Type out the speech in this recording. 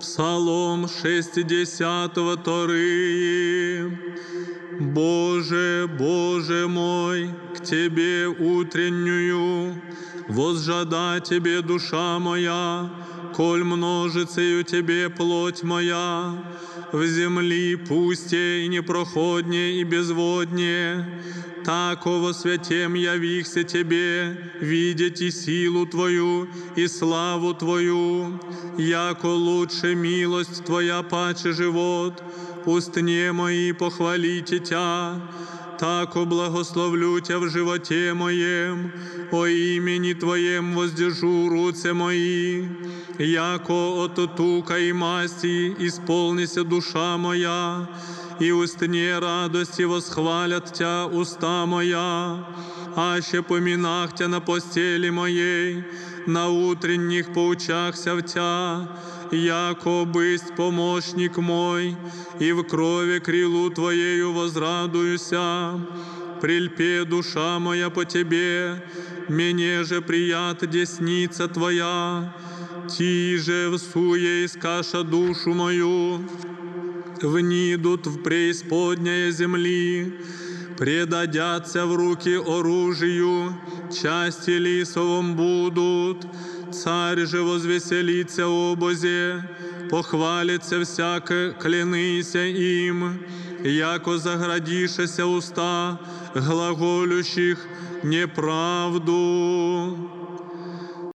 Псалом 60 Тории. Боже, Боже мой, Тебе утреннюю, возжада Тебе душа моя, коль множицею Тебе плоть моя, в земли пусте и непроходне и безводне, тако во святем явихся Тебе, видеть и силу Твою, и славу Твою, яко лучше милость Твоя паче живот, устне мои похвалите Тя, тако благословлю Тя в животе моем, о имени Твоем воздержу руце мои, яко от тука и масти исполнися душа моя, и устне радости восхвалят Тя уста моя, аще поминах Тя на постели моей, на утренних поучахся в Тя, яко бысть помощник мой, и в крови крилу Твоею возрадуюся. Прильпе душа моя по Тебе, мне же прият десница Твоя, Ти же всуе искаша душу мою, внидут в преисподняя земли, предадятся в руки оружию, части лисовом будут, царь же возвеселится обозе, похвалится всяке, клянися им, яко заградишеся уста глаголющих неправду.